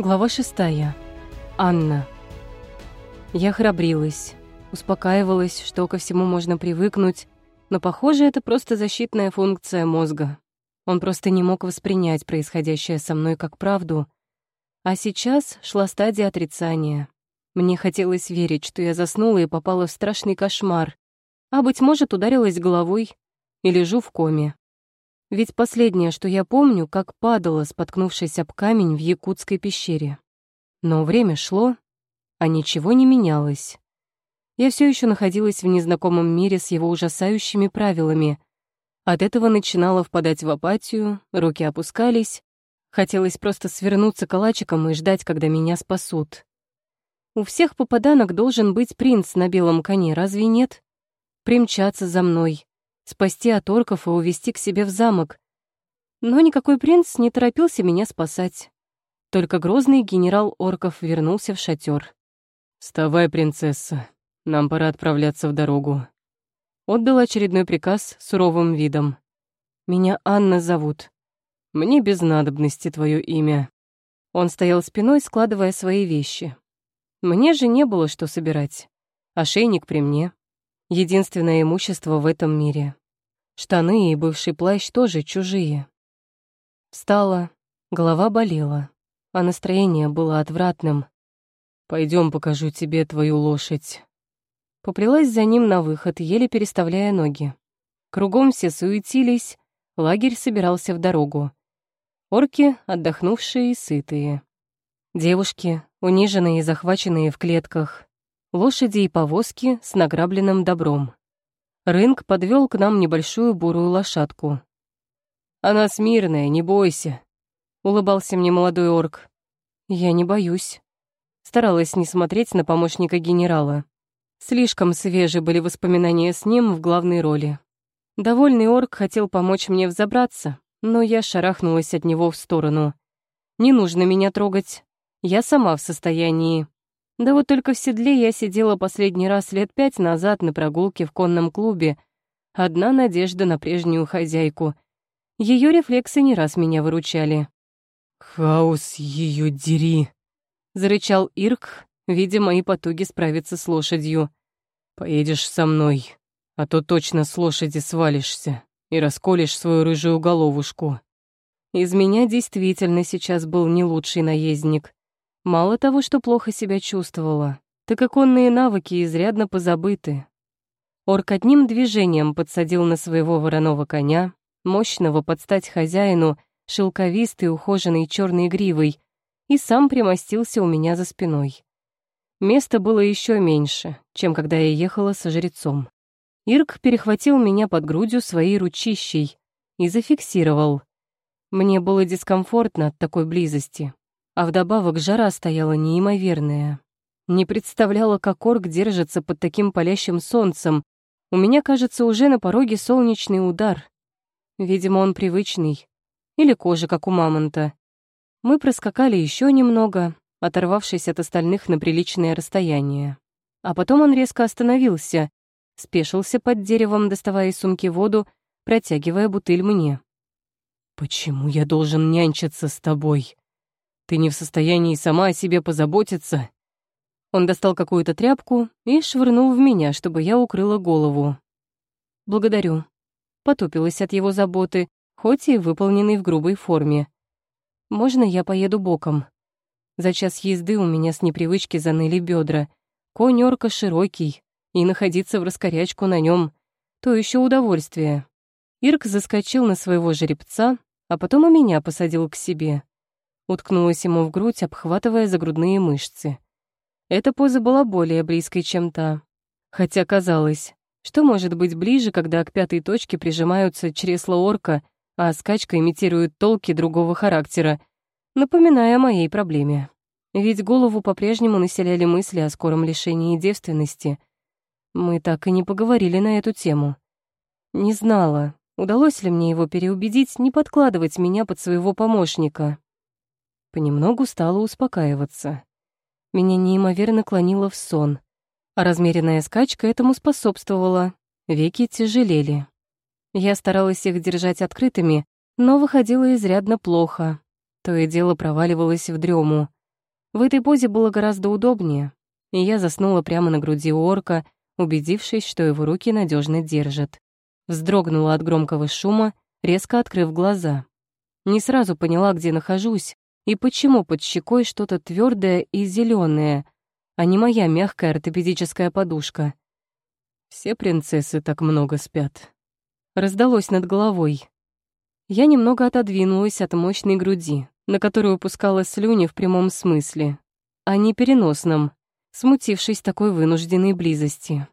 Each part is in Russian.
Глава шестая. Анна. Я храбрилась, успокаивалась, что ко всему можно привыкнуть, но, похоже, это просто защитная функция мозга. Он просто не мог воспринять происходящее со мной как правду. А сейчас шла стадия отрицания. Мне хотелось верить, что я заснула и попала в страшный кошмар, а, быть может, ударилась головой и лежу в коме. Ведь последнее, что я помню, как падала, споткнувшись об камень в якутской пещере. Но время шло, а ничего не менялось. Я все еще находилась в незнакомом мире с его ужасающими правилами. От этого начинала впадать в апатию, руки опускались. Хотелось просто свернуться калачиком и ждать, когда меня спасут. У всех попаданок должен быть принц на белом коне, разве нет? Примчаться за мной, спасти от орков и увести к себе в замок. Но никакой принц не торопился меня спасать. Только грозный генерал орков вернулся в шатер. «Вставай, принцесса, нам пора отправляться в дорогу». Отдал очередной приказ суровым видом. «Меня Анна зовут. Мне без надобности твое имя». Он стоял спиной, складывая свои вещи. Мне же не было что собирать. Ошейник при мне. Единственное имущество в этом мире. Штаны и бывший плащ тоже чужие. Встала, голова болела, а настроение было отвратным. Пойдем, покажу тебе твою лошадь». Поплелась за ним на выход, еле переставляя ноги. Кругом все суетились, лагерь собирался в дорогу. Орки, отдохнувшие и сытые. Девушки, униженные и захваченные в клетках. Лошади и повозки с награбленным добром. Рынг подвел к нам небольшую бурую лошадку. «Она смирная, не бойся», — улыбался мне молодой орк. «Я не боюсь». Старалась не смотреть на помощника генерала. Слишком свежи были воспоминания с ним в главной роли. Довольный орк хотел помочь мне взобраться, но я шарахнулась от него в сторону. «Не нужно меня трогать. Я сама в состоянии. Да вот только в седле я сидела последний раз лет пять назад на прогулке в конном клубе. Одна надежда на прежнюю хозяйку. Ее рефлексы не раз меня выручали. «Хаос ее дери!» — зарычал Ирк, видя мои потуги справиться с лошадью. «Поедешь со мной, а то точно с лошади свалишься и расколешь свою рыжую головушку». Из меня действительно сейчас был не лучший наездник. Мало того, что плохо себя чувствовала, так и конные навыки изрядно позабыты. Орк одним движением подсадил на своего вороного коня, мощного под стать хозяину, шелковистой ухоженной черной гривой, и сам примостился у меня за спиной. Места было еще меньше, чем когда я ехала со жрецом. Ирк перехватил меня под грудью своей ручищей и зафиксировал. Мне было дискомфортно от такой близости, а вдобавок жара стояла неимоверная. Не представляла, как орк держится под таким палящим солнцем. У меня, кажется, уже на пороге солнечный удар. Видимо, он привычный. Или кожа, как у мамонта. Мы проскакали еще немного, оторвавшись от остальных на приличное расстояние. А потом он резко остановился, спешился под деревом, доставая из сумки воду, протягивая бутыль мне. «Почему я должен нянчиться с тобой?» Ты не в состоянии сама о себе позаботиться?» Он достал какую-то тряпку и швырнул в меня, чтобы я укрыла голову. «Благодарю». Потупилась от его заботы, хоть и выполненной в грубой форме. «Можно я поеду боком?» За час езды у меня с непривычки заныли бедра. Конь орка широкий, и находиться в раскорячку на нем то еще удовольствие. Ирк заскочил на своего жеребца, а потом и меня посадил к себе уткнулась ему в грудь, обхватывая за грудные мышцы. Эта поза была более близкой, чем та. Хотя казалось, что может быть ближе, когда к пятой точке прижимаются чресла орка, а скачка имитирует толки другого характера, напоминая о моей проблеме. Ведь голову по-прежнему населяли мысли о скором лишении девственности. Мы так и не поговорили на эту тему. Не знала, удалось ли мне его переубедить не подкладывать меня под своего помощника. Понемногу стала успокаиваться. Меня неимоверно клонило в сон, а размеренная скачка этому способствовала. Веки тяжелели. Я старалась их держать открытыми, но выходило изрядно плохо. То и дело проваливалось в дрему. В этой позе было гораздо удобнее, и я заснула прямо на груди орка, убедившись, что его руки надежно держат. Вздрогнула от громкого шума, резко открыв глаза. Не сразу поняла, где нахожусь, и почему под щекой что-то твердое и зеленое, а не моя мягкая ортопедическая подушка. Все принцессы так много спят. Раздалось над головой. Я немного отодвинулась от мощной груди, на которую пускала слюни в прямом смысле, а не переносном, смутившись такой вынужденной близости.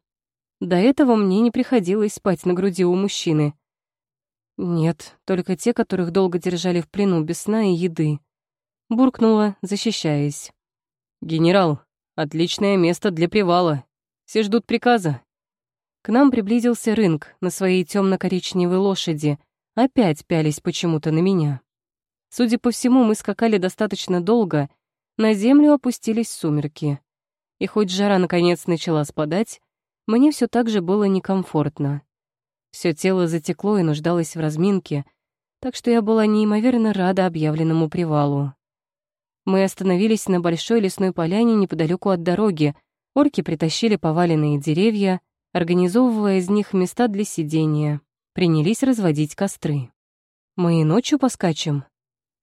До этого мне не приходилось спать на груди у мужчины. Нет, только те, которых долго держали в плену без сна и еды. Буркнула, защищаясь. «Генерал, отличное место для привала. Все ждут приказа». К нам приблизился рынок на своей темно коричневой лошади, опять пялись почему-то на меня. Судя по всему, мы скакали достаточно долго, на землю опустились сумерки. И хоть жара наконец начала спадать, мне все так же было некомфортно. Все тело затекло и нуждалось в разминке, так что я была неимоверно рада объявленному привалу. Мы остановились на большой лесной поляне неподалеку от дороги, орки притащили поваленные деревья, организовывая из них места для сидения, принялись разводить костры. Мы и ночью поскачем,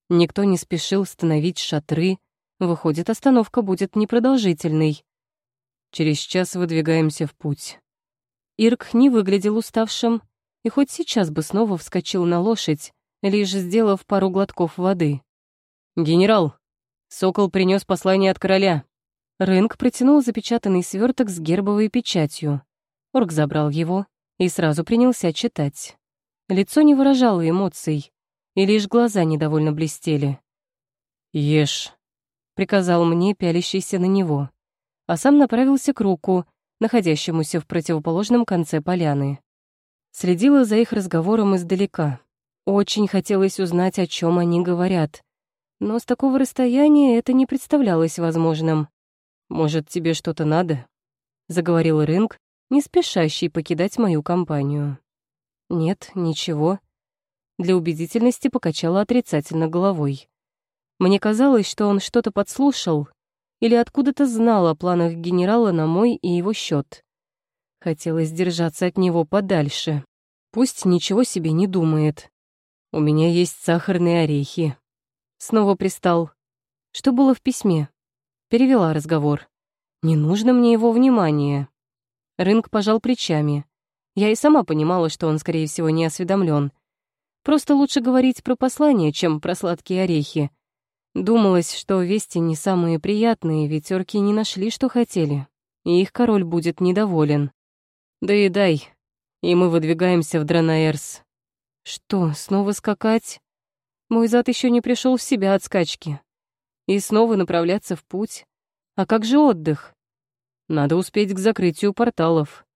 Никто не спешил становить шатры. Выходит, остановка будет непродолжительной. Через час выдвигаемся в путь. Ирк не выглядел уставшим, и хоть сейчас бы снова вскочил на лошадь, лишь сделав пару глотков воды. «Генерал, Сокол принес послание от короля». Рынк протянул запечатанный сверток с гербовой печатью. Орк забрал его и сразу принялся читать. Лицо не выражало эмоций, и лишь глаза недовольно блестели. «Ешь», — приказал мне, пялящийся на него, а сам направился к руку, находящемуся в противоположном конце поляны. Следила за их разговором издалека. Очень хотелось узнать, о чем они говорят, но с такого расстояния это не представлялось возможным. «Может, тебе что-то надо?» — заговорил Рынг, не спешащий покидать мою компанию. «Нет, ничего», для убедительности покачала отрицательно головой. Мне казалось, что он что-то подслушал или откуда-то знал о планах генерала на мой и его счет. Хотелось держаться от него подальше. Пусть ничего себе не думает. У меня есть сахарные орехи. Снова пристал. Что было в письме? Перевела разговор. Не нужно мне его внимания. Рынк пожал плечами. Я и сама понимала, что он, скорее всего, не осведомлен. Просто лучше говорить про послание, чем про сладкие орехи. Думалось, что вести не самые приятные, ведь орки не нашли, что хотели, и их король будет недоволен. Да и дай, и мы выдвигаемся в Дранаэрс. Что, снова скакать? Мой зад еще не пришел в себя от скачки. И снова направляться в путь. А как же отдых? Надо успеть к закрытию порталов.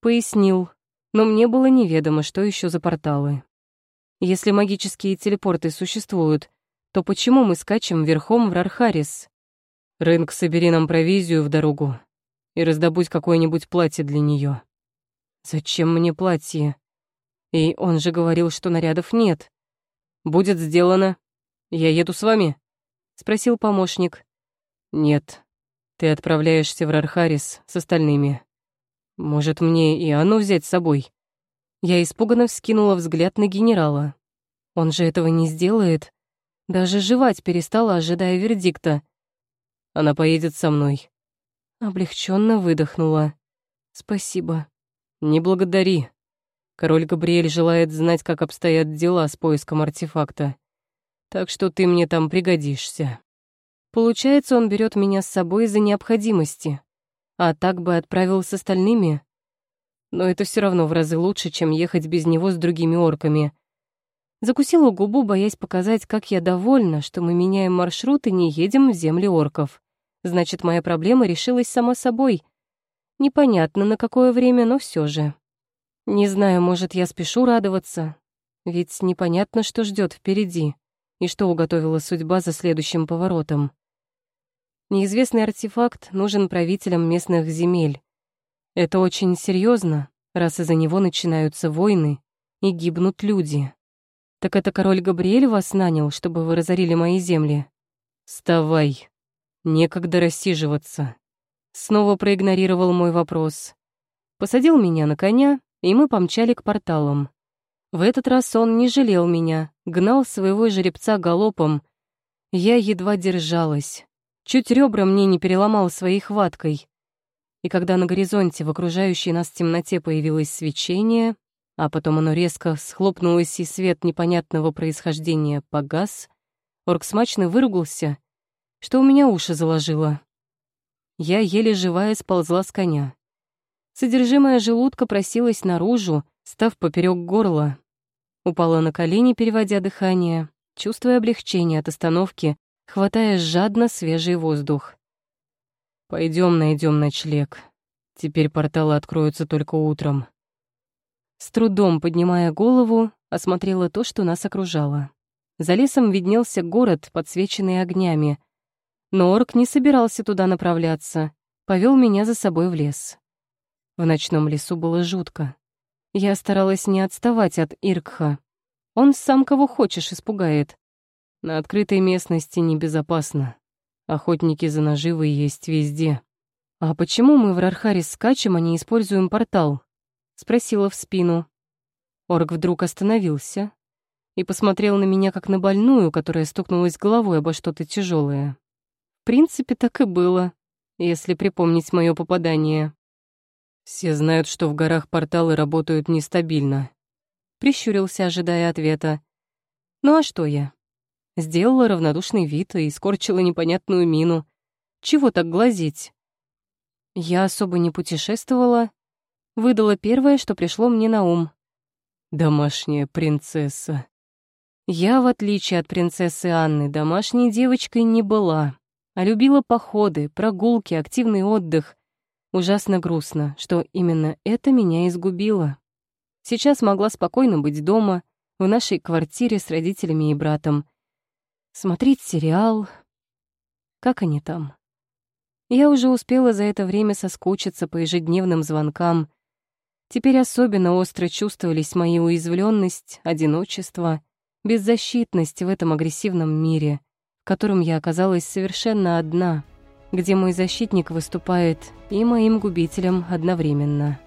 Пояснил, но мне было неведомо, что еще за порталы. Если магические телепорты существуют, то почему мы скачем верхом в Рархарис? Рынок, собери нам провизию в дорогу и раздобудь какое-нибудь платье для нее. Зачем мне платье? И он же говорил, что нарядов нет. Будет сделано. Я еду с вами? Спросил помощник. Нет, ты отправляешься в Рархарис с остальными. Может, мне и Анну взять с собой? Я испуганно вскинула взгляд на генерала. Он же этого не сделает. Даже жевать перестала, ожидая вердикта. Она поедет со мной. Облегченно выдохнула. Спасибо. Не благодари. Король Габриэль желает знать, как обстоят дела с поиском артефакта. Так что ты мне там пригодишься. Получается, он берет меня с собой из-за необходимости. А так бы отправил с остальными но это все равно в разы лучше, чем ехать без него с другими орками. Закусила губу, боясь показать, как я довольна, что мы меняем маршрут и не едем в земли орков. Значит, моя проблема решилась сама собой. Непонятно, на какое время, но все же. Не знаю, может, я спешу радоваться, ведь непонятно, что ждет впереди и что уготовила судьба за следующим поворотом. Неизвестный артефакт нужен правителям местных земель, это очень серьезно, раз из-за него начинаются войны и гибнут люди. Так это король Габриэль вас нанял, чтобы вы разорили мои земли? Вставай. Некогда рассиживаться. Снова проигнорировал мой вопрос. Посадил меня на коня, и мы помчали к порталам. В этот раз он не жалел меня, гнал своего жеребца галопом. Я едва держалась. Чуть ребра мне не переломал своей хваткой. И когда на горизонте в окружающей нас темноте появилось свечение, а потом оно резко схлопнулось, и свет непонятного происхождения погас, орк смачно выругался, что у меня уши заложило. Я еле живая сползла с коня. Содержимое желудка просилось наружу, став поперек горла. Упала на колени, переводя дыхание, чувствуя облегчение от остановки, хватая жадно свежий воздух. Пойдем найдем ночлег. Теперь порталы откроются только утром. С трудом поднимая голову, осмотрела то, что нас окружало. За лесом виднелся город, подсвеченный огнями. Но орк не собирался туда направляться, повел меня за собой в лес. В ночном лесу было жутко. Я старалась не отставать от Иркха. Он сам кого хочешь испугает. На открытой местности небезопасно. Охотники за наживой есть везде. «А почему мы в Рархаре скачем, а не используем портал?» — спросила в спину. Орг вдруг остановился и посмотрел на меня, как на больную, которая стукнулась головой обо что-то тяжелое. В принципе, так и было, если припомнить мое попадание. Все знают, что в горах порталы работают нестабильно. Прищурился, ожидая ответа. Ну а что я? Сделала равнодушный вид и скорчила непонятную мину. Чего так глазеть? Я особо не путешествовала. Выдала первое, что пришло мне на ум. Домашняя принцесса. Я, в отличие от принцессы Анны, домашней девочкой не была, а любила походы, прогулки, активный отдых. Ужасно грустно, что именно это меня изгубило. Сейчас могла спокойно быть дома, в нашей квартире с родителями и братом, смотреть сериал. Как они там? Я уже успела за это время соскучиться по ежедневным звонкам. Теперь особенно остро чувствовались мои уязвленность, одиночество, беззащитность в этом агрессивном мире, в котором я оказалась совершенно одна, где мой защитник выступает и моим губителем одновременно.